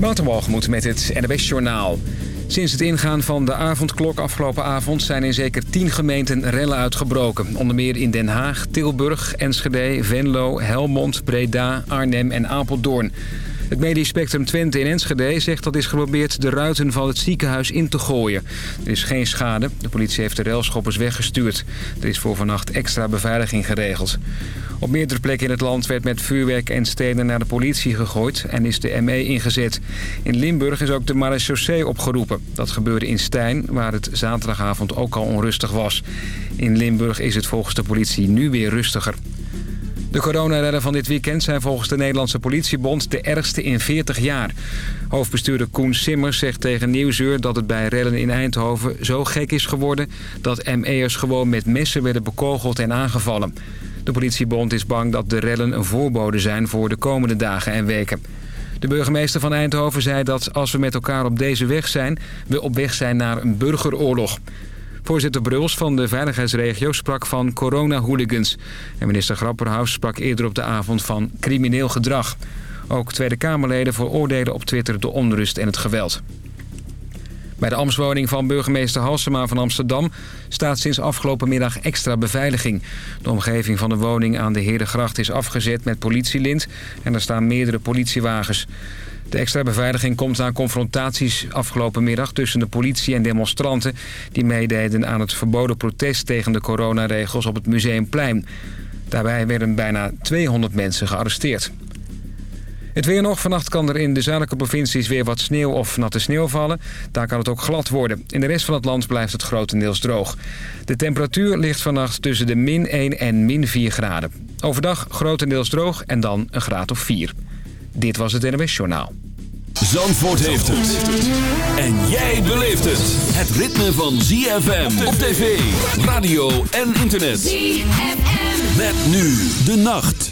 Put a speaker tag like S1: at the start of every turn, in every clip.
S1: Waterwalgemoed met het NWS Journaal. Sinds het ingaan van de avondklok afgelopen avond... zijn in zeker tien gemeenten rellen uitgebroken. Onder meer in Den Haag, Tilburg, Enschede, Venlo, Helmond, Breda, Arnhem en Apeldoorn. Het medisch spectrum Twente in Enschede zegt dat is geprobeerd de ruiten van het ziekenhuis in te gooien. Er is geen schade. De politie heeft de railschoppers weggestuurd. Er is voor vannacht extra beveiliging geregeld. Op meerdere plekken in het land werd met vuurwerk en stenen naar de politie gegooid en is de ME ingezet. In Limburg is ook de marechaussee opgeroepen. Dat gebeurde in Stijn, waar het zaterdagavond ook al onrustig was. In Limburg is het volgens de politie nu weer rustiger. De coronaredden van dit weekend zijn volgens de Nederlandse politiebond de ergste in 40 jaar. Hoofdbestuurder Koen Simmers zegt tegen Nieuwsuur dat het bij redden in Eindhoven zo gek is geworden... dat ME'ers gewoon met messen werden bekogeld en aangevallen. De politiebond is bang dat de rellen een voorbode zijn voor de komende dagen en weken. De burgemeester van Eindhoven zei dat als we met elkaar op deze weg zijn... we op weg zijn naar een burgeroorlog. Voorzitter Bruls van de veiligheidsregio sprak van corona-hooligans. En minister Grapperhaus sprak eerder op de avond van crimineel gedrag. Ook Tweede Kamerleden veroordelen op Twitter de onrust en het geweld. Bij de ambtswoning van burgemeester Halsema van Amsterdam staat sinds afgelopen middag extra beveiliging. De omgeving van de woning aan de Herengracht is afgezet met politielint en er staan meerdere politiewagens. De extra beveiliging komt na confrontaties afgelopen middag tussen de politie en demonstranten... die meededen aan het verboden protest tegen de coronaregels op het Museumplein. Daarbij werden bijna 200 mensen gearresteerd. Het weer nog. Vannacht kan er in de zuidelijke provincies weer wat sneeuw of natte sneeuw vallen. Daar kan het ook glad worden. In de rest van het land blijft het grotendeels droog. De temperatuur ligt vannacht tussen de min 1 en min 4 graden. Overdag grotendeels droog en dan een graad of 4. Dit was het NWS Journaal.
S2: Zandvoort heeft het. En jij beleeft het. Het ritme van ZFM op tv, radio en internet. ZFM. Met nu de nacht.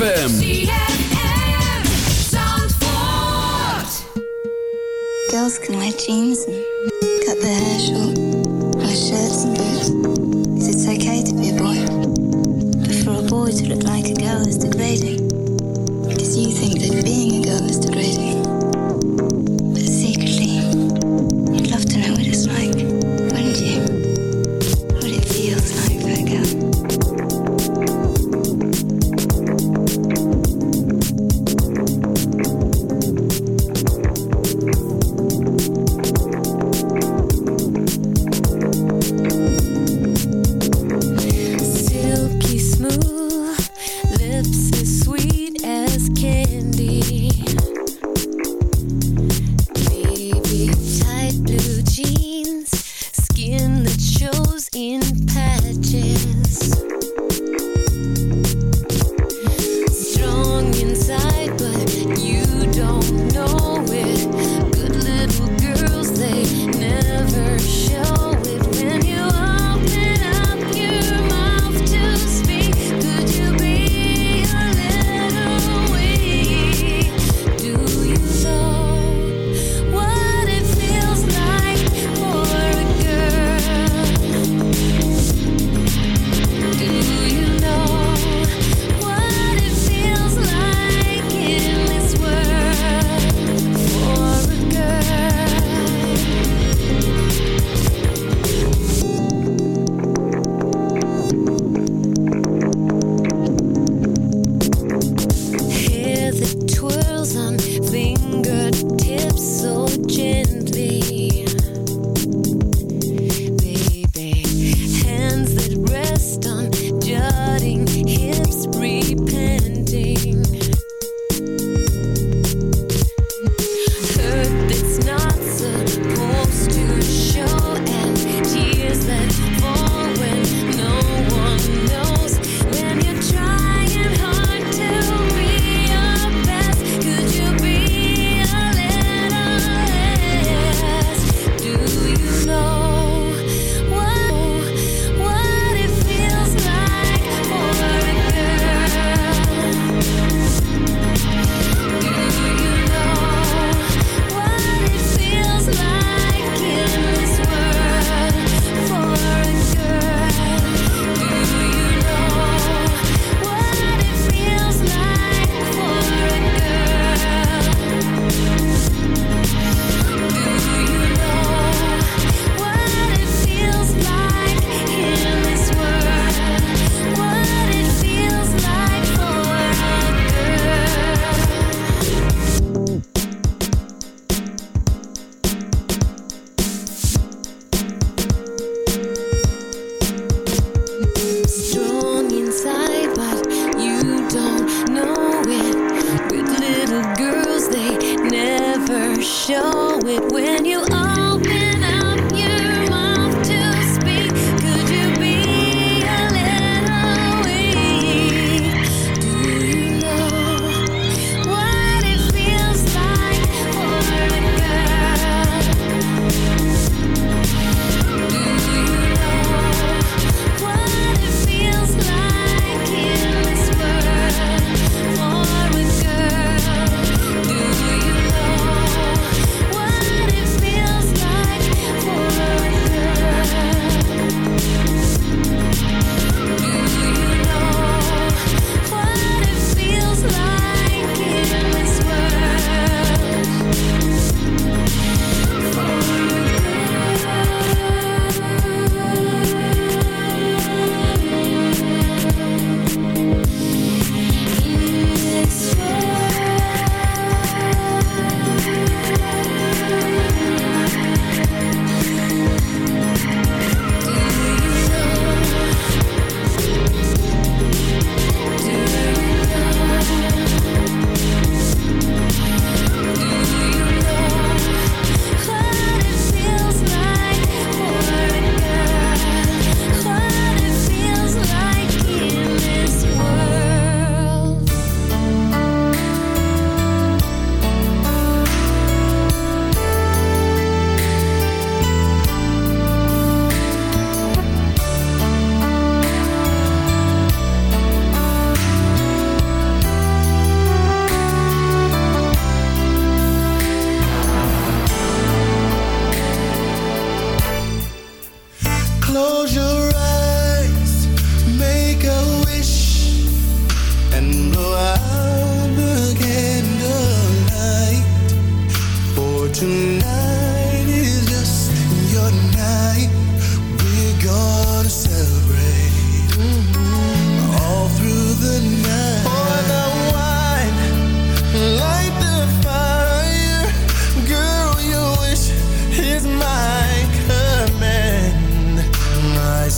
S3: ZFM. Girls can wear jeans and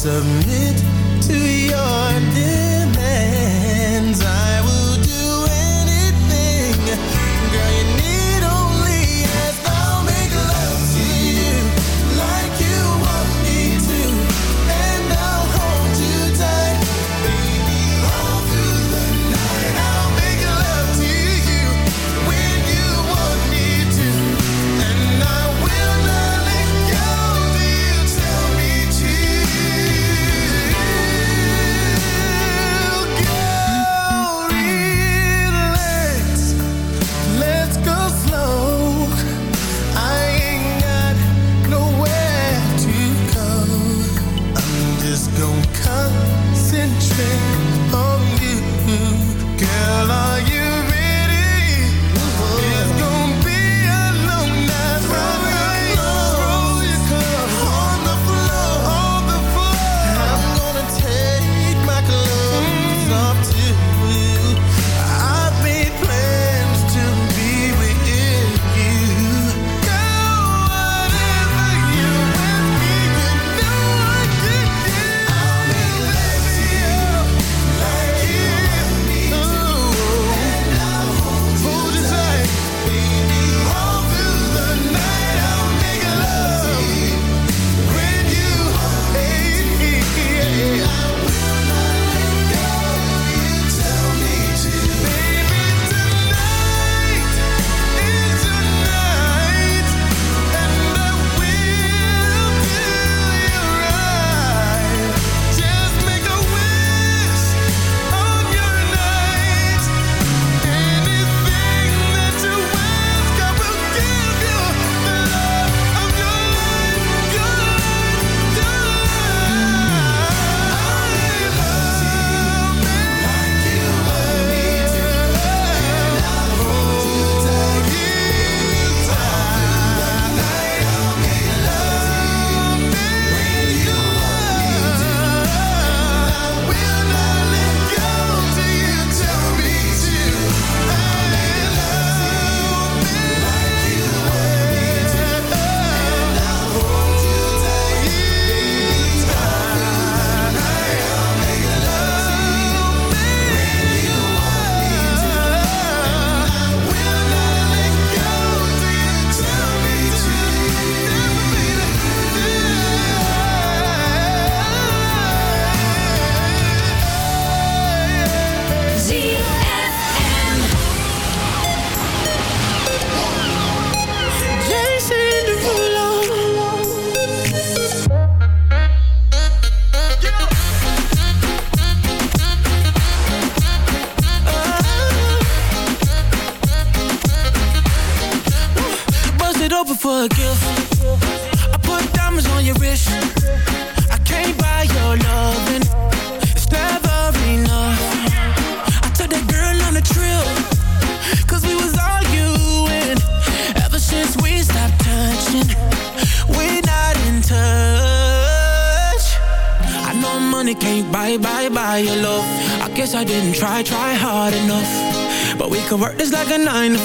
S3: submit to your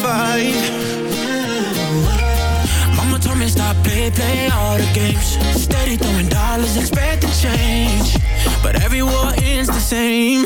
S3: fight Mama told me stop play, play all the games. Steady throwing dollars, expecting change. But every war ends the same.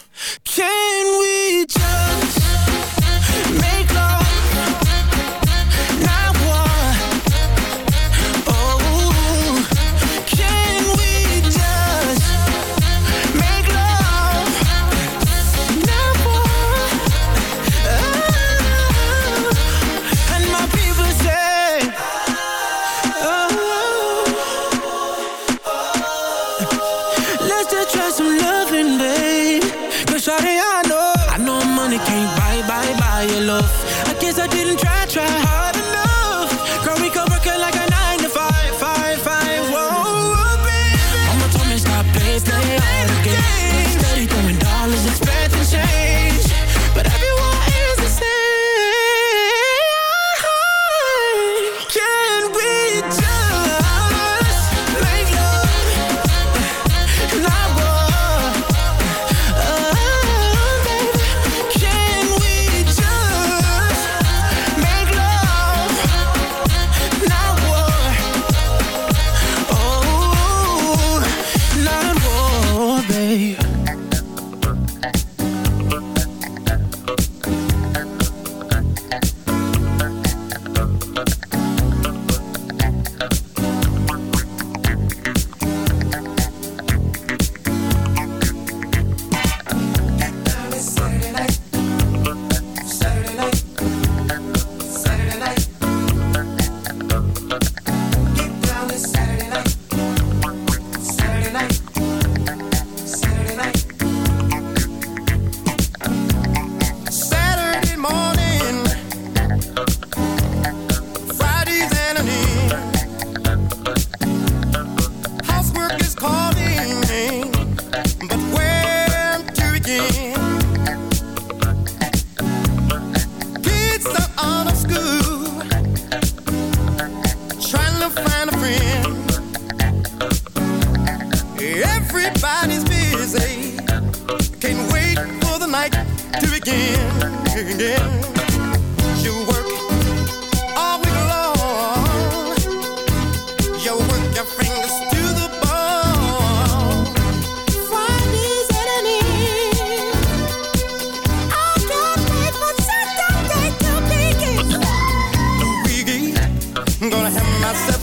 S4: again. Steady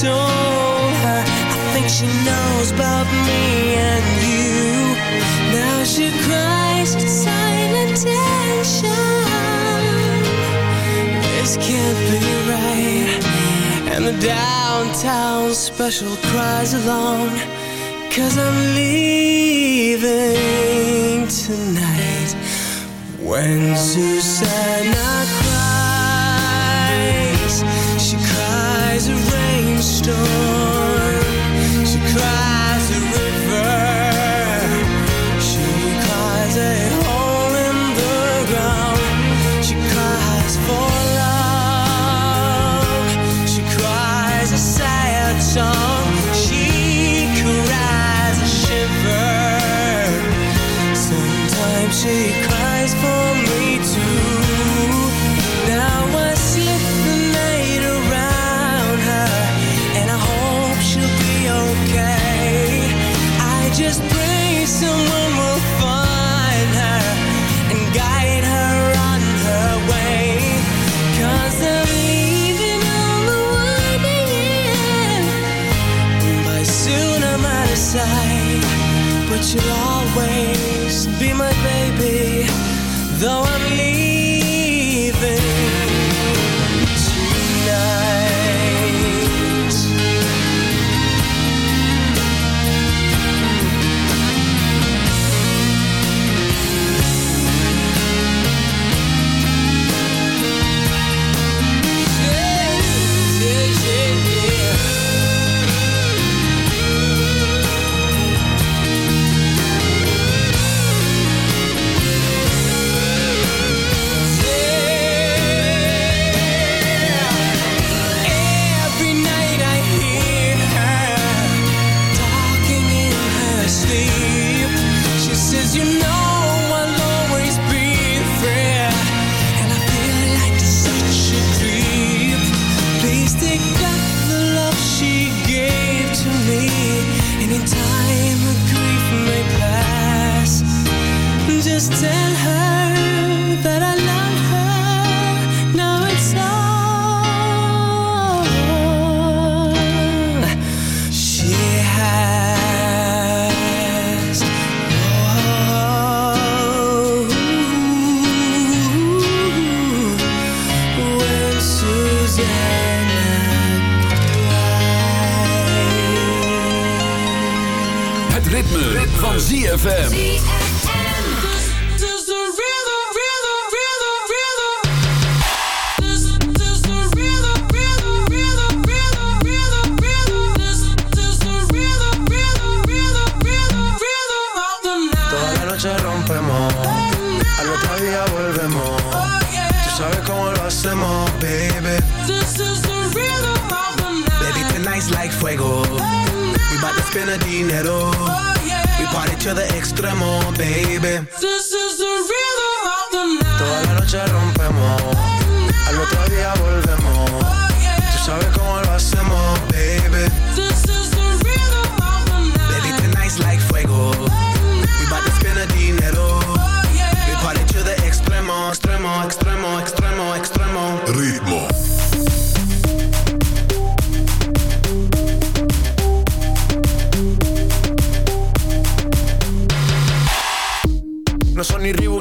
S2: told her I think she knows about me and you. Now she cries silent tension. This can't be right. And the downtown special cries along. Cause I'm leaving tonight. When Susanna cries door Baby, tonight's like fuego. We about to spend a dinero. We party to the extremo, baby. This is the rhythm of the night. Toda la noche rompemos. Al otro día volvemos. Oh, Tú sabes cómo lo hacemos.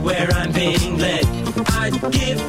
S3: where I'm being led. I'd give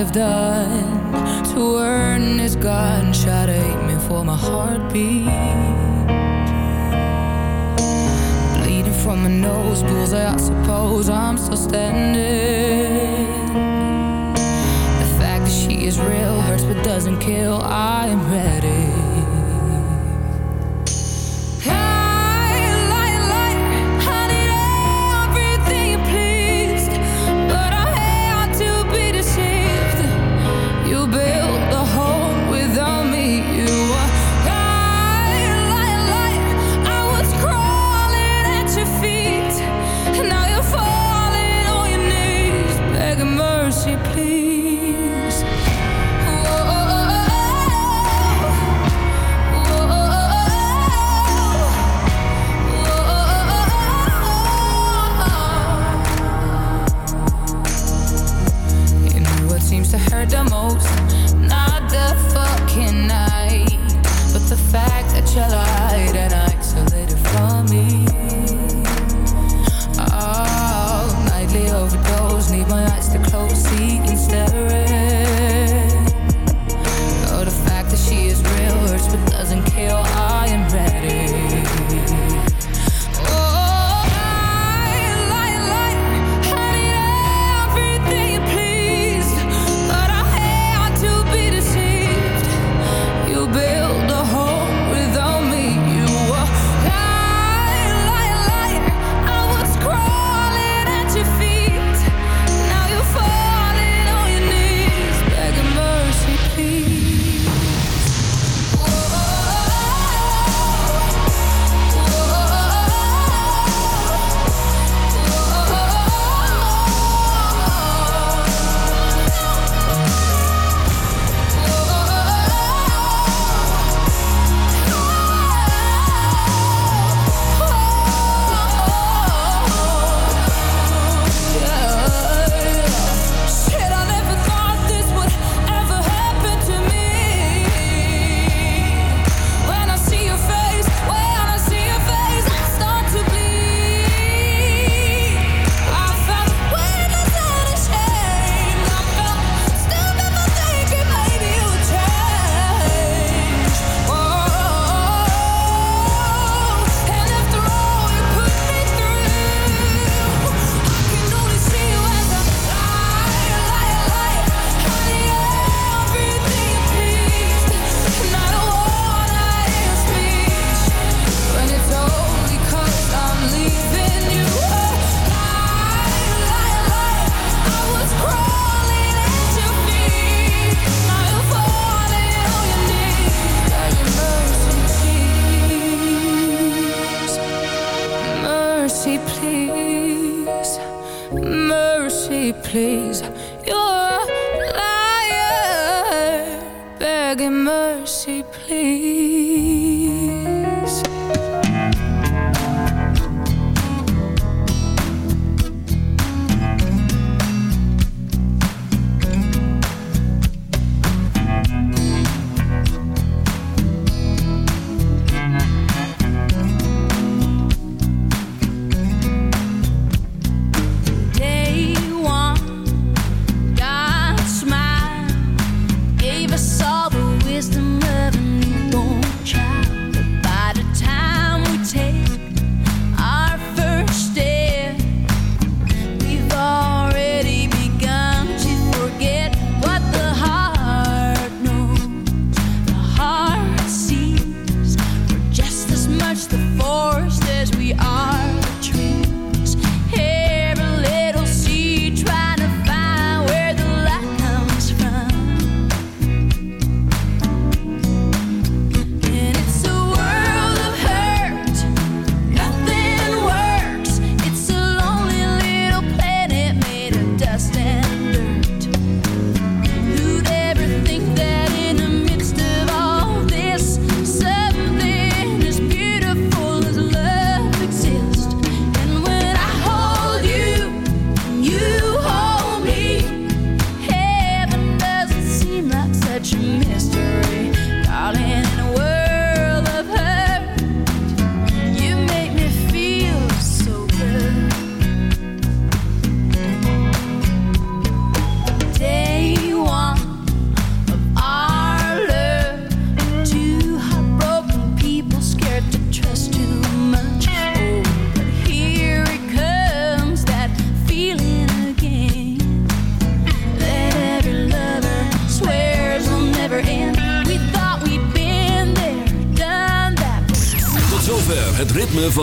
S5: I've done to earn this gunshot at me for my heartbeat. Bleeding from my nose bullseye I suppose I'm still standing. The fact that she is real hurts but doesn't kill I'm ready. your
S6: light and I